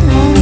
Oh.